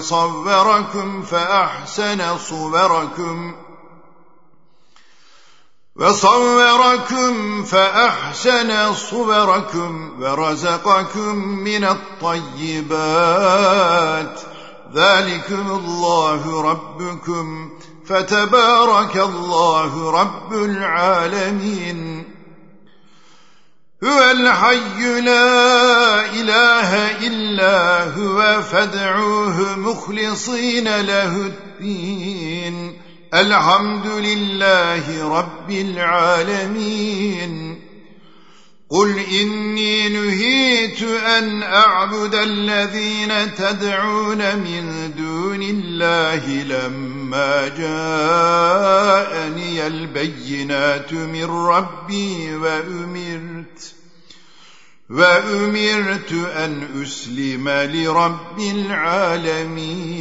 وصوركم فأحسن صوركم. وصوركم فأحسن صوركم ورزقكم من الطيبات. ذلكم الله ربكم. فتبارك الله رب العالمين. هو الحي لا إله هو فادعوه مخلصين له الدين. الحمد لله رب العالمين. قل إني نهيت أن أعبد الذين تدعون من دون الله لما جاءني البينات من ربي وأمرت وأمرت أن أسلم لرب العالمين.